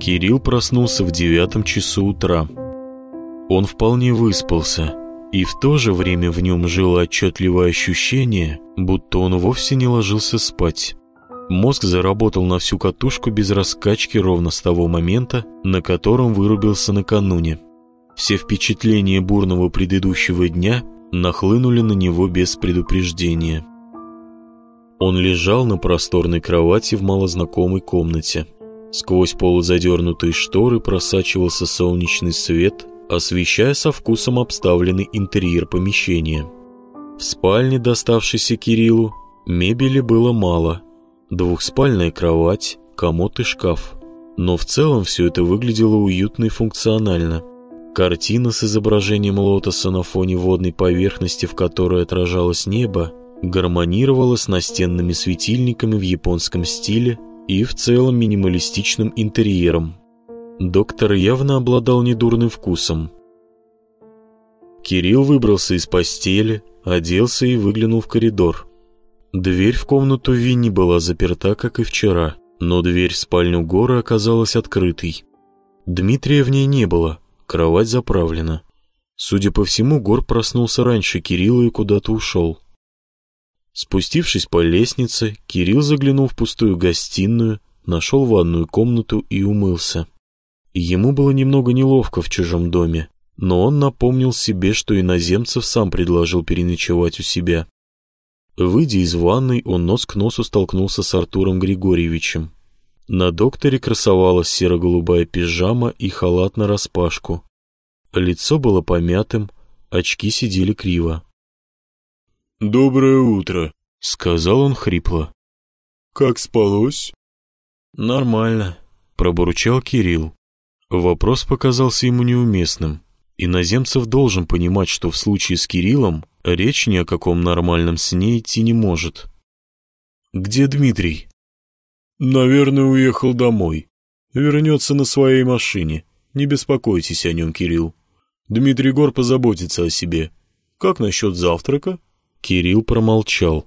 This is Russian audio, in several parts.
Кирилл проснулся в девятом часу утра. Он вполне выспался, и в то же время в нем жило отчетливое ощущение, будто он вовсе не ложился спать. Мозг заработал на всю катушку без раскачки ровно с того момента, на котором вырубился накануне. Все впечатления бурного предыдущего дня нахлынули на него без предупреждения. Он лежал на просторной кровати в малознакомой комнате. Сквозь полузадернутые шторы просачивался солнечный свет, освещая со вкусом обставленный интерьер помещения. В спальне, доставшейся Кириллу, мебели было мало – Двухспальная кровать, комод и шкаф. Но в целом все это выглядело уютно и функционально. Картина с изображением лотоса на фоне водной поверхности, в которой отражалось небо, гармонировала с настенными светильниками в японском стиле и в целом минималистичным интерьером. Доктор явно обладал недурным вкусом. Кирилл выбрался из постели, оделся и выглянул в коридор. Дверь в комнату Винни была заперта, как и вчера, но дверь в спальню Горы оказалась открытой. Дмитрия в ней не было, кровать заправлена. Судя по всему, Гор проснулся раньше Кирилла и куда-то ушел. Спустившись по лестнице, Кирилл заглянул в пустую гостиную, нашел ванную комнату и умылся. Ему было немного неловко в чужом доме, но он напомнил себе, что иноземцев сам предложил переночевать у себя. Выйдя из ванной, он нос к носу столкнулся с Артуром Григорьевичем. На докторе красовалась серо-голубая пижама и халат на распашку. Лицо было помятым, очки сидели криво. «Доброе утро», — сказал он хрипло. «Как спалось?» «Нормально», — пробурчал Кирилл. Вопрос показался ему неуместным. Иноземцев должен понимать, что в случае с Кириллом речь ни о каком нормальном сне идти не может. «Где Дмитрий?» «Наверное, уехал домой. Вернется на своей машине. Не беспокойтесь о нем, Кирилл. Дмитрий Гор позаботится о себе. Как насчет завтрака?» Кирилл промолчал.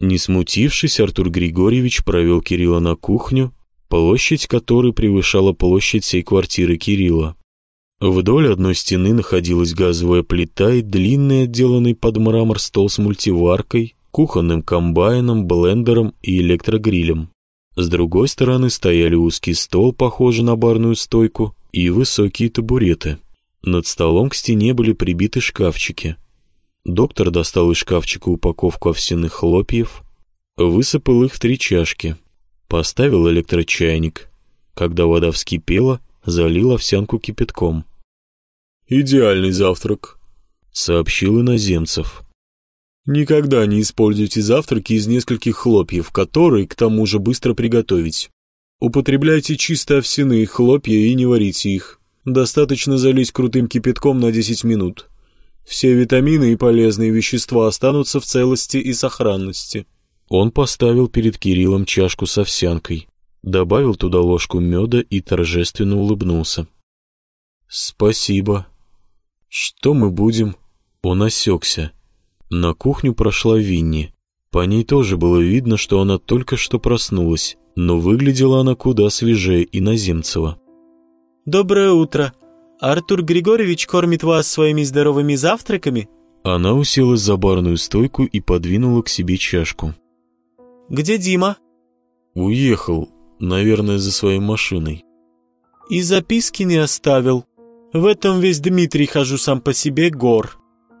Не смутившись, Артур Григорьевич провел Кирилла на кухню, площадь которой превышала площадь всей квартиры Кирилла. Вдоль одной стены находилась газовая плита и длинный, отделанный под мрамор стол с мультиваркой, кухонным комбайном, блендером и электрогрилем. С другой стороны стояли узкий стол, похожий на барную стойку, и высокие табуреты. Над столом к стене были прибиты шкафчики. Доктор достал из шкафчика упаковку овсяных хлопьев, высыпал их в три чашки, поставил электрочайник. Когда вода вскипела, залил овсянку кипятком. «Идеальный завтрак», — сообщил иноземцев. «Никогда не используйте завтраки из нескольких хлопьев, которые, к тому же, быстро приготовить. Употребляйте чисто овсяные хлопья и не варите их. Достаточно залить крутым кипятком на 10 минут. Все витамины и полезные вещества останутся в целости и сохранности». Он поставил перед Кириллом чашку с овсянкой, добавил туда ложку меда и торжественно улыбнулся. «Спасибо», «Что мы будем?» Он осекся. На кухню прошла Винни. По ней тоже было видно, что она только что проснулась, но выглядела она куда свежее иноземцева. «Доброе утро. Артур Григорьевич кормит вас своими здоровыми завтраками?» Она уселась за барную стойку и подвинула к себе чашку. «Где Дима?» «Уехал, наверное, за своей машиной». «И записки не оставил?» В этом весь Дмитрий хожу сам по себе гор».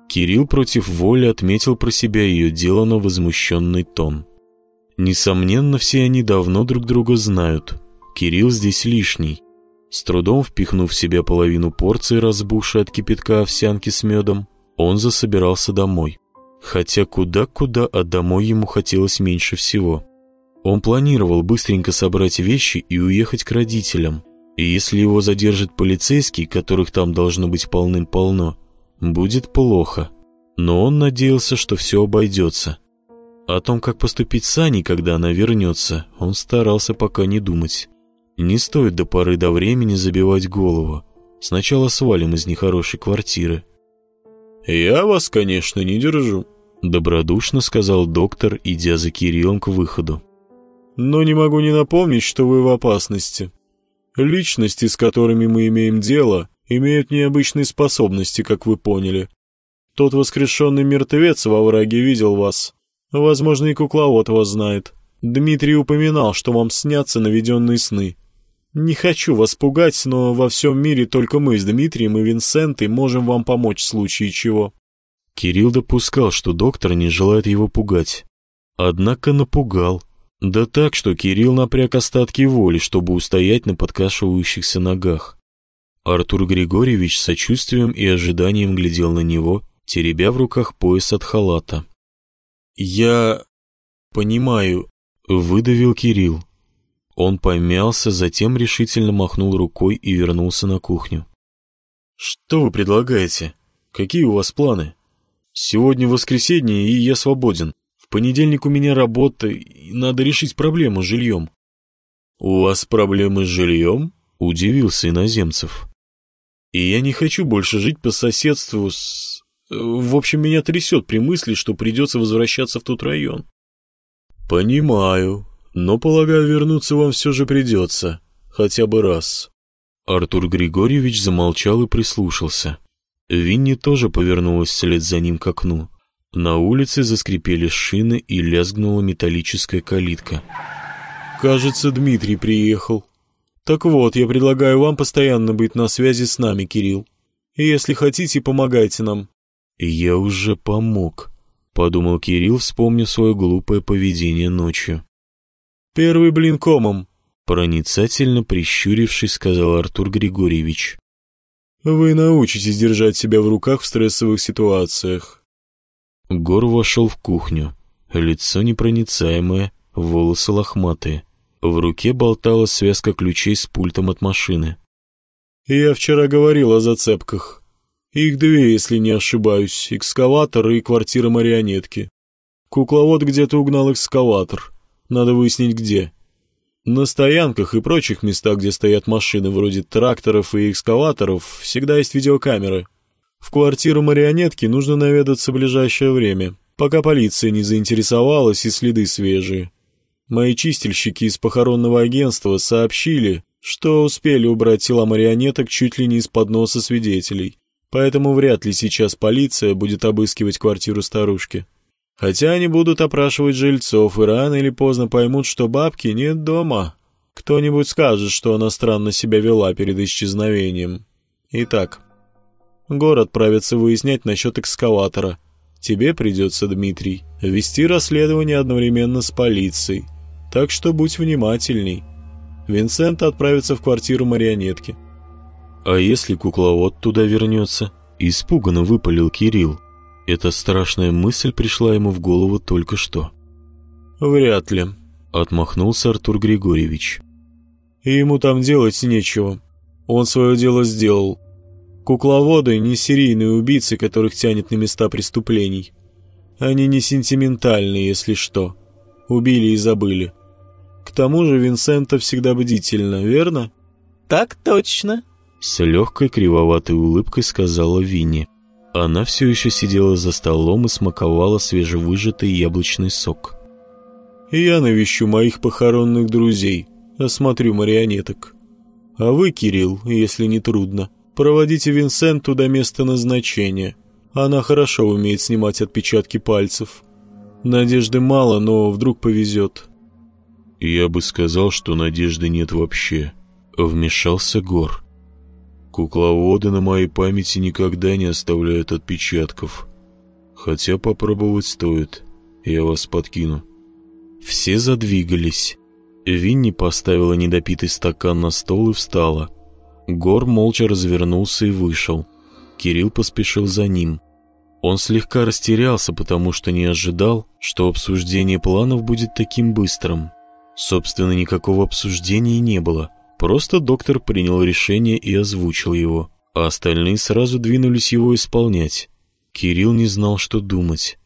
Кирилл против воли отметил про себя ее делано возмущенный тон. Несомненно, все они давно друг друга знают. Кирилл здесь лишний. С трудом впихнув в себя половину порции разбухшей от кипятка овсянки с медом, он засобирался домой. Хотя куда-куда, а домой ему хотелось меньше всего. Он планировал быстренько собрать вещи и уехать к родителям. И если его задержит полицейский, которых там должно быть полным-полно, будет плохо. Но он надеялся, что все обойдется. О том, как поступить с Аней, когда она вернется, он старался пока не думать. Не стоит до поры до времени забивать голову. Сначала свалим из нехорошей квартиры. «Я вас, конечно, не держу», — добродушно сказал доктор, идя за Кириллом к выходу. но не могу не напомнить, что вы в опасности. Личности, с которыми мы имеем дело, имеют необычные способности, как вы поняли. Тот воскрешенный мертвец во враге видел вас. Возможно, и кукловод вас знает. Дмитрий упоминал, что вам снятся наведенные сны. Не хочу вас пугать, но во всем мире только мы с Дмитрием и Винсентой можем вам помочь в случае чего». Кирилл допускал, что доктор не желает его пугать. Однако напугал. Да так, что Кирилл напряг остатки воли, чтобы устоять на подкашивающихся ногах. Артур Григорьевич с сочувствием и ожиданием глядел на него, теребя в руках пояс от халата. «Я... понимаю», — выдавил Кирилл. Он помялся, затем решительно махнул рукой и вернулся на кухню. «Что вы предлагаете? Какие у вас планы? Сегодня воскресенье, и я свободен понедельник у меня работа, и надо решить проблему с жильем». «У вас проблемы с жильем?» — удивился иноземцев. «И я не хочу больше жить по соседству с... В общем, меня трясет при мысли, что придется возвращаться в тот район». «Понимаю, но, полагаю, вернуться вам все же придется, хотя бы раз». Артур Григорьевич замолчал и прислушался. Винни тоже повернулась вслед за ним к окну. На улице заскрипели шины и лязгнула металлическая калитка. «Кажется, Дмитрий приехал. Так вот, я предлагаю вам постоянно быть на связи с нами, Кирилл. И если хотите, помогайте нам». «Я уже помог», — подумал Кирилл, вспомнив свое глупое поведение ночью. «Первый блин комом», — проницательно прищурившись, сказал Артур Григорьевич. «Вы научитесь держать себя в руках в стрессовых ситуациях. Гор вошел в кухню. Лицо непроницаемое, волосы лохматые. В руке болталась связка ключей с пультом от машины. «Я вчера говорил о зацепках. Их две, если не ошибаюсь, экскаватор и квартира марионетки. Кукловод где-то угнал экскаватор. Надо выяснить, где. На стоянках и прочих местах, где стоят машины, вроде тракторов и экскаваторов, всегда есть видеокамеры. В квартиру марионетки нужно наведаться в ближайшее время, пока полиция не заинтересовалась и следы свежие. Мои чистильщики из похоронного агентства сообщили, что успели убрать тела марионеток чуть ли не из-под носа свидетелей, поэтому вряд ли сейчас полиция будет обыскивать квартиру старушки. Хотя они будут опрашивать жильцов и рано или поздно поймут, что бабки нет дома. Кто-нибудь скажет, что она странно себя вела перед исчезновением. Итак, Город отправится выяснять насчет экскаватора. Тебе придется, Дмитрий, вести расследование одновременно с полицией. Так что будь внимательней. Винсент отправится в квартиру марионетки. А если кукловод туда вернется? Испуганно выпалил Кирилл. Эта страшная мысль пришла ему в голову только что. Вряд ли. Отмахнулся Артур Григорьевич. И ему там делать нечего. Он свое дело сделал. Кукловоды не серийные убийцы, которых тянет на места преступлений. Они не сентиментальные, если что. Убили и забыли. К тому же Винсента всегда бдительна, верно? Так точно. С легкой кривоватой улыбкой сказала Винни. Она все еще сидела за столом и смаковала свежевыжатый яблочный сок. «Я навещу моих похоронных друзей, осмотрю марионеток. А вы, Кирилл, если не трудно, Проводите Винсенту до места назначения. Она хорошо умеет снимать отпечатки пальцев. Надежды мало, но вдруг повезет. Я бы сказал, что надежды нет вообще. Вмешался Гор. Кукловоды на моей памяти никогда не оставляют отпечатков. Хотя попробовать стоит. Я вас подкину. Все задвигались. Винни поставила недопитый стакан на стол и встала. Гор молча развернулся и вышел. Кирилл поспешил за ним. Он слегка растерялся, потому что не ожидал, что обсуждение планов будет таким быстрым. Собственно, никакого обсуждения не было. Просто доктор принял решение и озвучил его, а остальные сразу двинулись его исполнять. Кирилл не знал, что думать.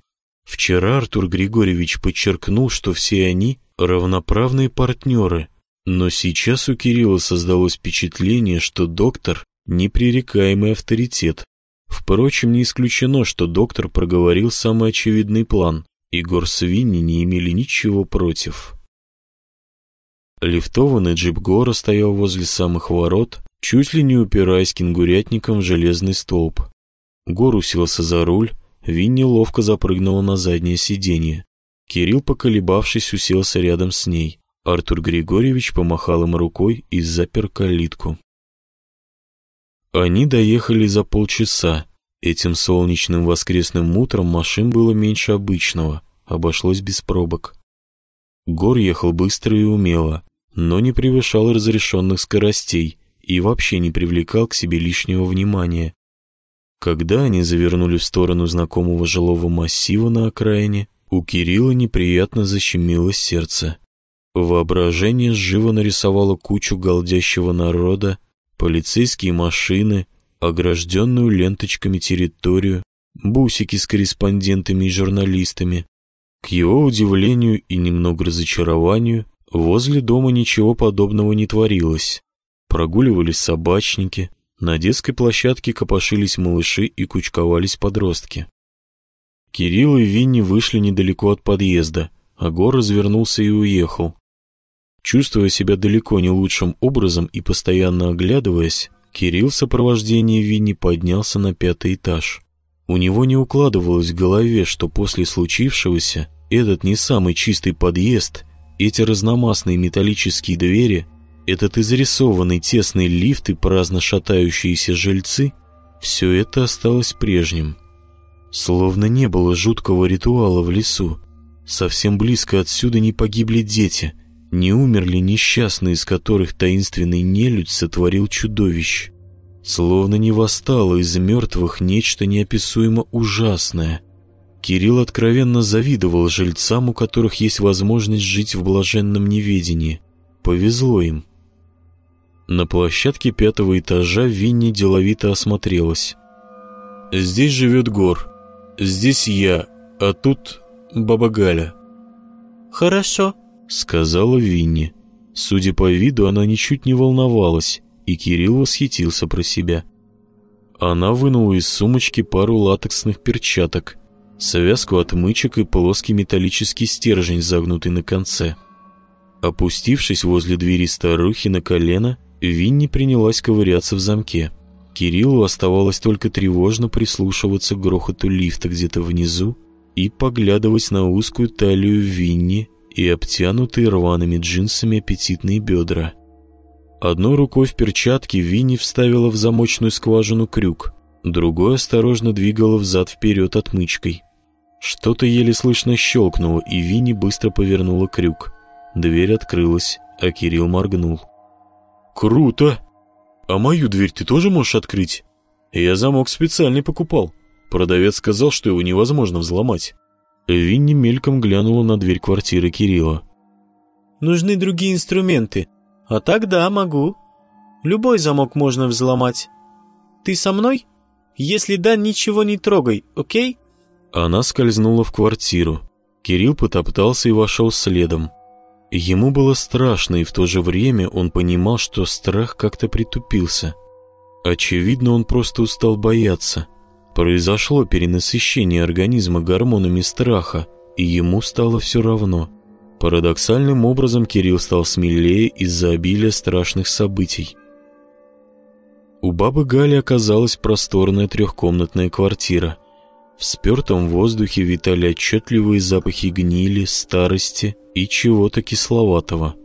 Вчера Артур Григорьевич подчеркнул, что все они равноправные партнеры – но сейчас у Кирилла создалось впечатление, что доктор — непререкаемый авторитет. Впрочем, не исключено, что доктор проговорил самый очевидный план, и Гор с Винни не имели ничего против. Лифтованный джип Гора стоял возле самых ворот, чуть ли не упираясь кенгурятником в железный столб. Гор уселся за руль, Винни ловко запрыгнула на заднее сиденье. Кирилл, поколебавшись, уселся рядом с ней. Артур Григорьевич помахал им рукой и запер калитку. Они доехали за полчаса. Этим солнечным воскресным утром машин было меньше обычного, обошлось без пробок. Гор ехал быстро и умело, но не превышал разрешенных скоростей и вообще не привлекал к себе лишнего внимания. Когда они завернули в сторону знакомого жилого массива на окраине, у Кирилла неприятно защемило сердце. Воображение живо нарисовало кучу голдящего народа, полицейские машины, огражденную ленточками территорию, бусики с корреспондентами и журналистами. К его удивлению и немного разочарованию, возле дома ничего подобного не творилось. Прогуливались собачники, на детской площадке копошились малыши и кучковались подростки. Кирилл и Винни вышли недалеко от подъезда, а Гор развернулся и уехал. Чувствуя себя далеко не лучшим образом и постоянно оглядываясь, Кирилл в сопровождении Винни поднялся на пятый этаж. У него не укладывалось в голове, что после случившегося этот не самый чистый подъезд, эти разномастные металлические двери этот изрисованный тесный лифт и праздно шатающиеся жильцы — все это осталось прежним. Словно не было жуткого ритуала в лесу. Совсем близко отсюда не погибли дети, не умерли несчастные, из которых таинственный нелюдь сотворил чудовищ. Словно не восстало из мертвых нечто неописуемо ужасное. Кирилл откровенно завидовал жильцам, у которых есть возможность жить в блаженном неведении. Повезло им. На площадке пятого этажа Винни деловито осмотрелась. «Здесь живет Гор. Здесь я, а тут баба Галя». «Хорошо», — сказала Винни. Судя по виду, она ничуть не волновалась, и Кирилл восхитился про себя. Она вынула из сумочки пару латексных перчаток, связку отмычек и плоский металлический стержень, загнутый на конце. Опустившись возле двери старухи на колено, Винни принялась ковыряться в замке. Кириллу оставалось только тревожно прислушиваться к грохоту лифта где-то внизу и поглядывать на узкую талию Винни и обтянутые рваными джинсами аппетитные бедра. Одной рукой в перчатке Винни вставила в замочную скважину крюк, другой осторожно двигала взад-вперед отмычкой. Что-то еле слышно щелкнуло, и Винни быстро повернула крюк. Дверь открылась, а Кирилл моргнул. «Круто! А мою дверь ты тоже можешь открыть?» «Я замок специальный покупал. Продавец сказал, что его невозможно взломать». Винни мельком глянула на дверь квартиры Кирилла. «Нужны другие инструменты. А так да, могу. Любой замок можно взломать. Ты со мной? Если да, ничего не трогай, окей?» Она скользнула в квартиру. Кирилл потоптался и вошел следом. Ему было страшно, и в то же время он понимал, что страх как-то притупился. Очевидно, он просто устал бояться. Произошло перенасыщение организма гормонами страха, и ему стало все равно. Парадоксальным образом Кирилл стал смелее из-за обилия страшных событий. У бабы Гали оказалась просторная трехкомнатная квартира. В спертом воздухе витали отчетливые запахи гнили, старости и чего-то кисловатого.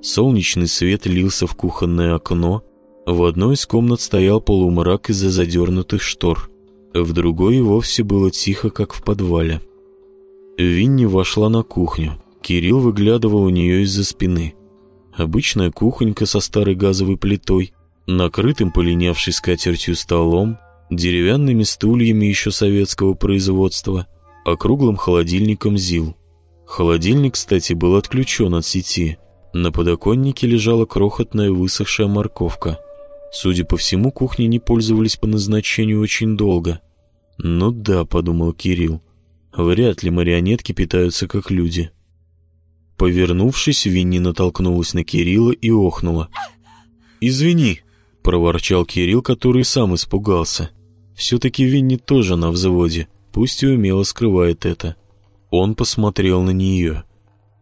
Солнечный свет лился в кухонное окно, в одной из комнат стоял полумрак из-за задернутых штор, в другой и вовсе было тихо, как в подвале. Винни вошла на кухню. Кирилл выглядывал у нее из-за спины. Обычная кухонька со старой газовой плитой, накрытым полинявшей скатертью столом, деревянными стульями еще советского производства, округлым холодильником ЗИЛ. Холодильник, кстати, был отключен от сети. На подоконнике лежала крохотная высохшая морковка. Судя по всему, кухни не пользовались по назначению очень долго. «Ну да», — подумал Кирилл, — «вряд ли марионетки питаются как люди». Повернувшись, Винни натолкнулась на Кирилла и охнула. «Извини», — проворчал Кирилл, который сам испугался. Все-таки Винни тоже на взводе, пусть и умело скрывает это. Он посмотрел на нее.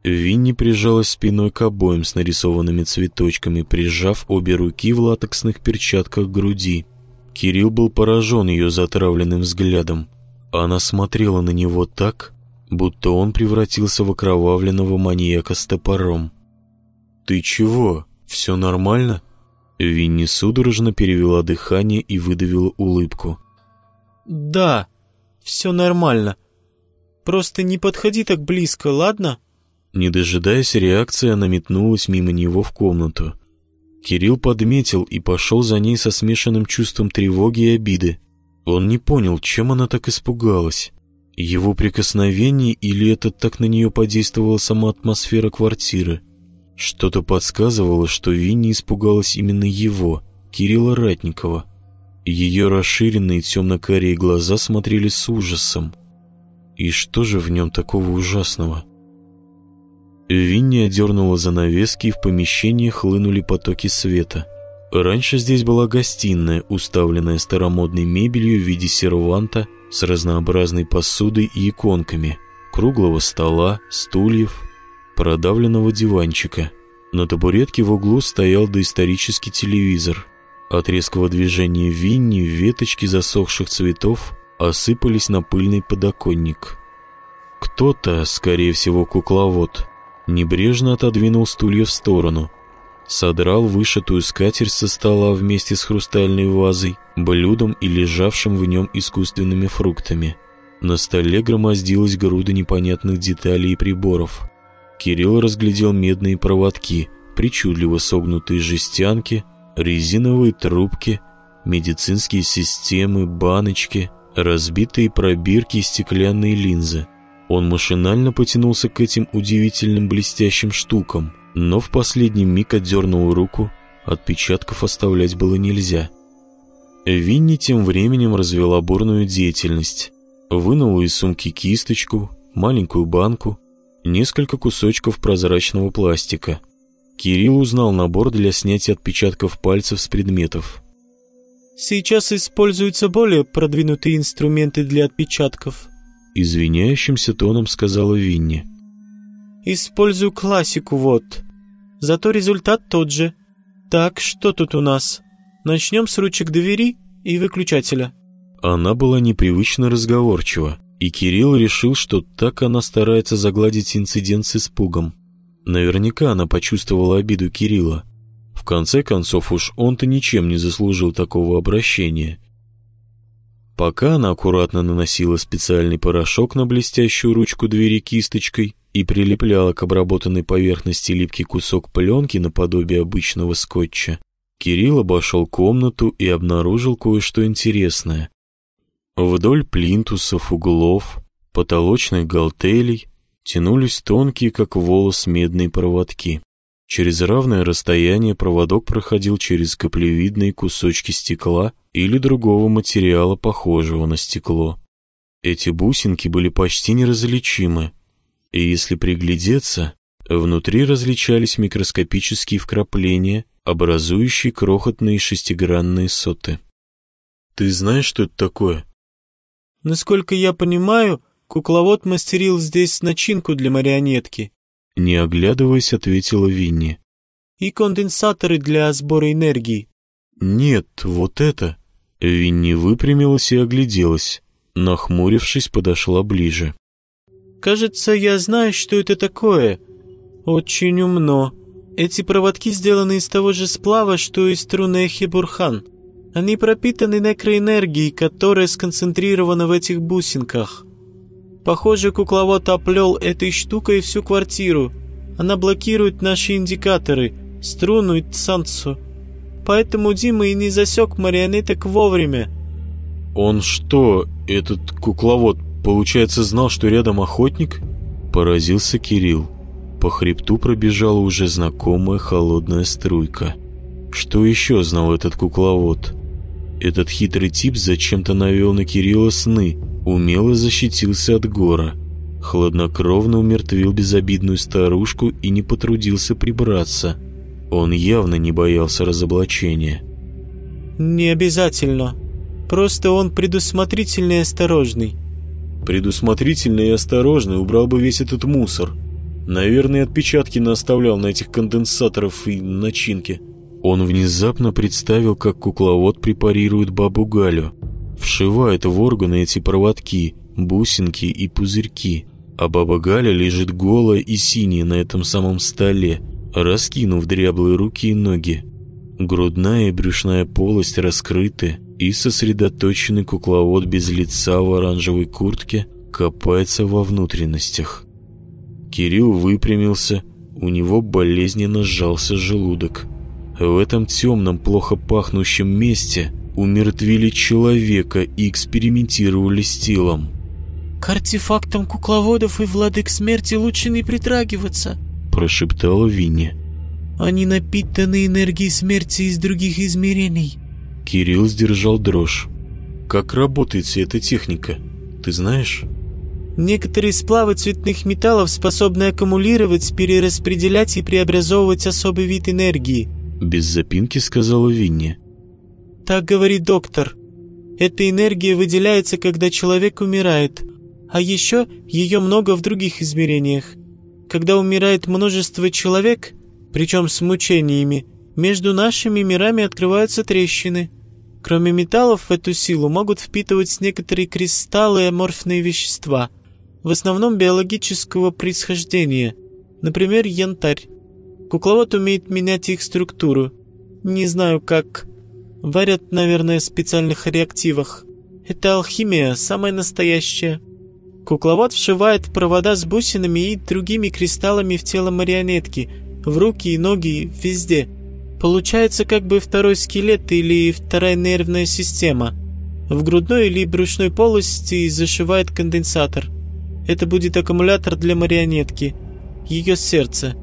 Винни прижалась спиной к обоим с нарисованными цветочками, прижав обе руки в латексных перчатках к груди. Кирилл был поражен ее затравленным взглядом. Она смотрела на него так, будто он превратился в окровавленного маньяка с топором. «Ты чего? Все нормально?» Винни судорожно перевела дыхание и выдавила улыбку. «Да, все нормально. Просто не подходи так близко, ладно?» Не дожидаясь реакции, она метнулась мимо него в комнату. Кирилл подметил и пошел за ней со смешанным чувством тревоги и обиды. Он не понял, чем она так испугалась. Его прикосновение или это так на нее подействовала сама атмосфера квартиры. Что-то подсказывало, что Винни испугалась именно его, Кирилла Ратникова. Ее расширенные темно-карие глаза смотрели с ужасом. И что же в нем такого ужасного? Винни одернула занавески, и в помещении хлынули потоки света. Раньше здесь была гостиная, уставленная старомодной мебелью в виде серванта с разнообразной посудой и иконками, круглого стола, стульев, продавленного диванчика. На табуретке в углу стоял доисторический телевизор. От резкого движения Винни веточки засохших цветов осыпались на пыльный подоконник. Кто-то, скорее всего кукловод, небрежно отодвинул стулья в сторону, содрал вышитую скатерть со стола вместе с хрустальной вазой, блюдом и лежавшим в нем искусственными фруктами. На столе громоздилась груда непонятных деталей и приборов. Кирилл разглядел медные проводки, причудливо согнутые жестянки, резиновые трубки, медицинские системы, баночки, разбитые пробирки и стеклянные линзы. Он машинально потянулся к этим удивительным блестящим штукам, но в последний миг отдернул руку, отпечатков оставлять было нельзя. Винни тем временем развела бурную деятельность. Вынула из сумки кисточку, маленькую банку, несколько кусочков прозрачного пластика. Кирилл узнал набор для снятия отпечатков пальцев с предметов. «Сейчас используются более продвинутые инструменты для отпечатков», Извиняющимся тоном сказала Винни. «Использую классику, вот. Зато результат тот же. Так, что тут у нас? Начнем с ручек двери и выключателя». Она была непривычно разговорчива, и Кирилл решил, что так она старается загладить инцидент с испугом. Наверняка она почувствовала обиду Кирилла. В конце концов, уж он-то ничем не заслужил такого обращения. Пока она аккуратно наносила специальный порошок на блестящую ручку двери кисточкой и прилепляла к обработанной поверхности липкий кусок пленки наподобие обычного скотча, Кирилл обошел комнату и обнаружил кое-что интересное. Вдоль плинтусов, углов, потолочных галтелей тянулись тонкие, как волос, медные проводки. Через равное расстояние проводок проходил через каплевидные кусочки стекла или другого материала, похожего на стекло. Эти бусинки были почти неразличимы, и если приглядеться, внутри различались микроскопические вкрапления, образующие крохотные шестигранные соты. «Ты знаешь, что это такое?» «Насколько я понимаю, кукловод мастерил здесь начинку для марионетки», не оглядываясь, ответила Винни. «И конденсаторы для сбора энергии». «Нет, вот это...» Винни выпрямилась и огляделась. Нахмурившись, подошла ближе. «Кажется, я знаю, что это такое. Очень умно. Эти проводки сделаны из того же сплава, что и струны Эхибурхан. Они пропитаны некроэнергией, которая сконцентрирована в этих бусинках. Похоже, кукловод оплел этой штукой всю квартиру. Она блокирует наши индикаторы, струну и цансу поэтому Дима и не засек марионеток вовремя. Он что, этот кукловод, получается, знал, что рядом охотник? Поразился Кирилл. По хребту пробежала уже знакомая холодная струйка. Что еще знал этот кукловод? Этот хитрый тип зачем-то навел на Кирилла сны, умело защитился от гора, хладнокровно умертвил безобидную старушку и не потрудился прибраться – он явно не боялся разоблачения. «Не обязательно. Просто он предусмотрительный и осторожный». «Предусмотрительный и осторожный убрал бы весь этот мусор». Наверное, отпечатки наставлял на этих конденсаторов и начинки. Он внезапно представил, как кукловод препарирует бабу Галю. Вшивает в органы эти проводки, бусинки и пузырьки. А баба Галя лежит голая и синяя на этом самом столе, раскинув дряблые руки и ноги. Грудная и брюшная полость раскрыты, и сосредоточенный кукловод без лица в оранжевой куртке копается во внутренностях. Кирилл выпрямился, у него болезненно сжался желудок. В этом темном, плохо пахнущем месте умертвили человека и экспериментировали с телом. «К артефактам кукловодов и владык смерти лучше не притрагиваться», прошептала Винни. Они напитаны энергией смерти из других измерений. Кирилл сдержал дрожь. Как работает вся эта техника, ты знаешь? Некоторые сплавы цветных металлов способны аккумулировать, перераспределять и преобразовывать особый вид энергии. Без запинки сказала Винни. Так говорит доктор. Эта энергия выделяется, когда человек умирает. А еще ее много в других измерениях. Когда умирает множество человек, причем с мучениями, между нашими мирами открываются трещины. Кроме металлов в эту силу могут впитывать некоторые кристаллы и аморфные вещества, в основном биологического происхождения, например, янтарь. Кукловод умеет менять их структуру. Не знаю как. Варят, наверное, в специальных реактивах. Это алхимия, самая настоящая. Кукловод вшивает провода с бусинами и другими кристаллами в тело марионетки – в руки и ноги, везде. Получается как бы второй скелет или вторая нервная система. В грудной или брюшной полости зашивает конденсатор. Это будет аккумулятор для марионетки. Ее сердце.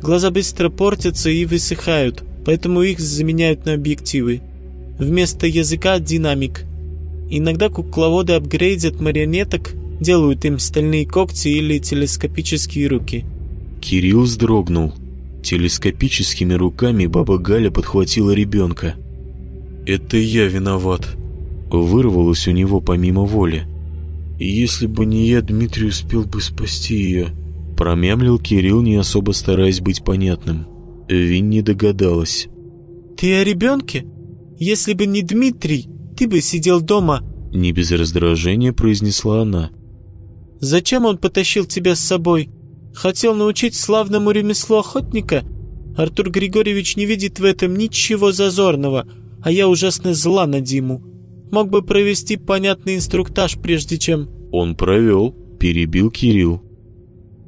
Глаза быстро портятся и высыхают, поэтому их заменяют на объективы. Вместо языка – динамик. Иногда кукловоды апгрейдят марионеток, делают им стальные когти или телескопические руки – Кирилл вздрогнул. Телескопическими руками баба Галя подхватила ребенка. «Это я виноват», — вырвалось у него помимо воли. «Если бы не я, Дмитрий успел бы спасти ее», — промямлил Кирилл, не особо стараясь быть понятным. Винни догадалась. «Ты о ребенке? Если бы не Дмитрий, ты бы сидел дома», — не без раздражения произнесла она. «Зачем он потащил тебя с собой? Хотел научить славному ремеслу охотника? Артур Григорьевич не видит в этом ничего зазорного, а я ужасно зла на Диму. Мог бы провести понятный инструктаж, прежде чем...» «Он провел», — перебил Кирилл.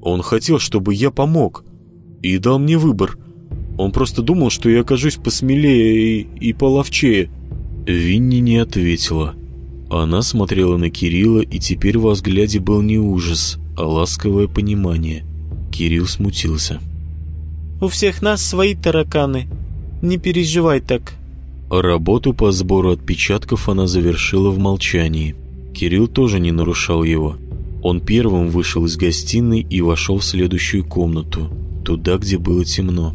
«Он хотел, чтобы я помог, и дал мне выбор. Он просто думал, что я окажусь посмелее и, и половчее». Винни не ответила. Она смотрела на Кирилла, и теперь во взгляде был не ужас, а ласковое понимание. Кирилл смутился. «У всех нас свои тараканы. Не переживай так». Работу по сбору отпечатков она завершила в молчании. Кирилл тоже не нарушал его. Он первым вышел из гостиной и вошел в следующую комнату, туда, где было темно.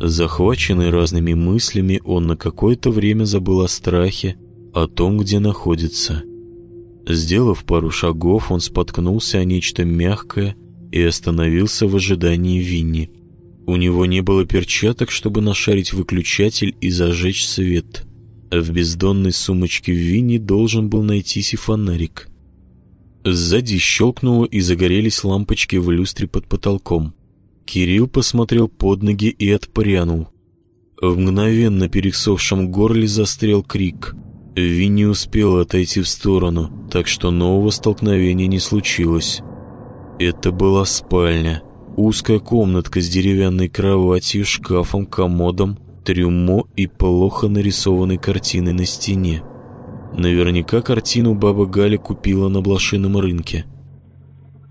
Захваченный разными мыслями, он на какое-то время забыл о страхе, о том, где находится. Сделав пару шагов, он споткнулся о нечто мягкое и остановился в ожидании Винни. У него не было перчаток, чтобы нашарить выключатель и зажечь свет. В бездонной сумочке Винни должен был найтись и фонарик. Сзади щелкнуло и загорелись лампочки в люстре под потолком. Кирилл посмотрел под ноги и отпрянул. В мгновенно пересохшем горле застрял крик. Винни успел отойти в сторону, так что нового столкновения не случилось. Это была спальня. Узкая комнатка с деревянной кроватью, шкафом, комодом, трюмо и плохо нарисованной картиной на стене. Наверняка картину баба Галя купила на блошином рынке.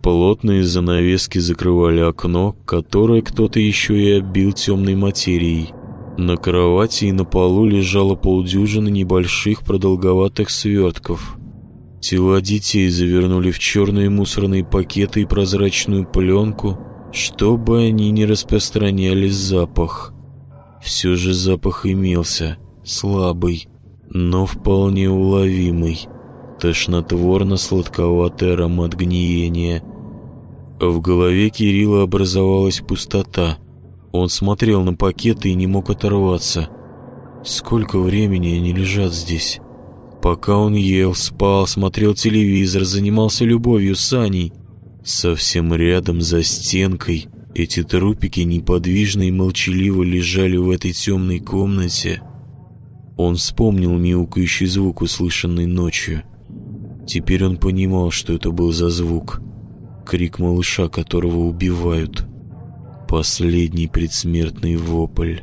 Плотные занавески закрывали окно, которое кто-то еще и оббил темной материей. На кровати и на полу лежало полдюжины небольших продолговатых свертков. Тела детей завернули в черные мусорные пакеты и прозрачную пленку, чтобы они не распространяли запах. Все же запах имелся, слабый, но вполне уловимый, тошнотворно-сладковатый аромат гниения. В голове Кирилла образовалась пустота. Он смотрел на пакеты и не мог оторваться. Сколько времени они лежат здесь? Пока он ел, спал, смотрел телевизор, занимался любовью с Аней. Совсем рядом, за стенкой, эти трупики неподвижно и молчаливо лежали в этой темной комнате. Он вспомнил мяукающий звук, услышанный ночью. Теперь он понимал, что это был за звук. Крик малыша, которого убивают. Последний предсмертный вопль.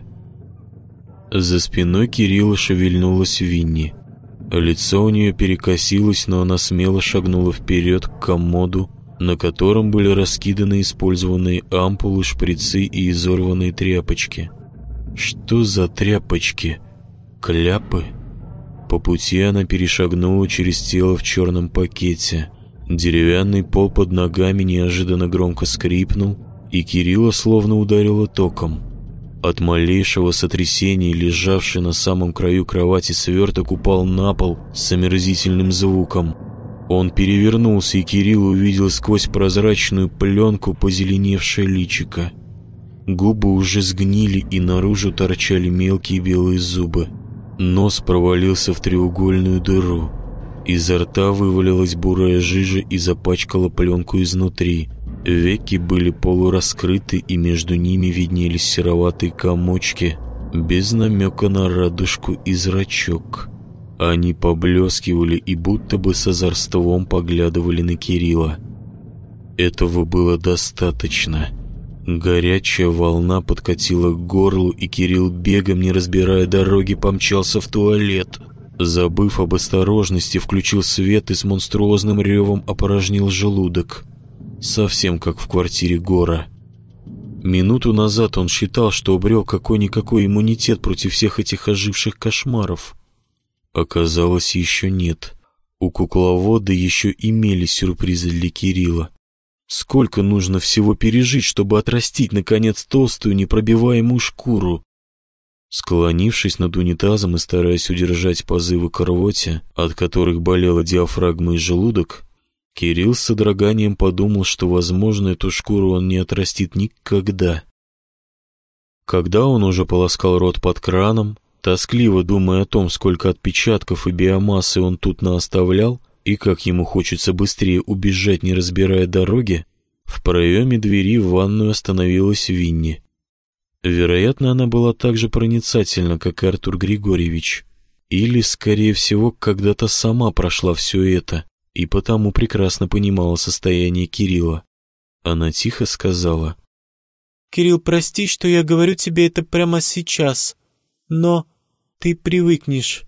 За спиной Кирилла шевельнулась Винни. Лицо у нее перекосилось, но она смело шагнула вперед к комоду, на котором были раскиданы использованные ампулы, шприцы и изорванные тряпочки. Что за тряпочки? Кляпы? По пути она перешагнула через тело в черном пакете. Деревянный пол под ногами неожиданно громко скрипнул, и Кирилла словно ударило током. От малейшего сотрясения лежавший на самом краю кровати сверток упал на пол с омерзительным звуком. Он перевернулся, и Кирилл увидел сквозь прозрачную пленку позеленевшее личико. Губы уже сгнили, и наружу торчали мелкие белые зубы. Нос провалился в треугольную дыру. Изо рта вывалилась бурая жижа и запачкала пленку изнутри. Веки были полураскрыты, и между ними виднелись сероватые комочки, без намека на радужку и зрачок. Они поблескивали и будто бы с озорством поглядывали на Кирилла. Этого было достаточно. Горячая волна подкатила к горлу, и Кирилл бегом, не разбирая дороги, помчался в туалет. Забыв об осторожности, включил свет и с монструозным ревом опорожнил желудок. Совсем как в квартире Гора. Минуту назад он считал, что обрел какой-никакой иммунитет против всех этих оживших кошмаров. Оказалось, еще нет. У кукловода еще имелись сюрпризы для Кирилла. Сколько нужно всего пережить, чтобы отрастить, наконец, толстую непробиваемую шкуру? Склонившись над унитазом и стараясь удержать позывы к рвоте, от которых болела диафрагма и желудок, Кирилл с содроганием подумал, что, возможно, эту шкуру он не отрастит никогда. Когда он уже полоскал рот под краном, тоскливо думая о том, сколько отпечатков и биомассы он тут наоставлял, и как ему хочется быстрее убежать, не разбирая дороги, в проеме двери в ванную остановилась Винни. Вероятно, она была так же проницательна, как и Артур Григорьевич. Или, скорее всего, когда-то сама прошла все это, и потому прекрасно понимала состояние Кирилла. Она тихо сказала. «Кирилл, прости, что я говорю тебе это прямо сейчас, но ты привыкнешь.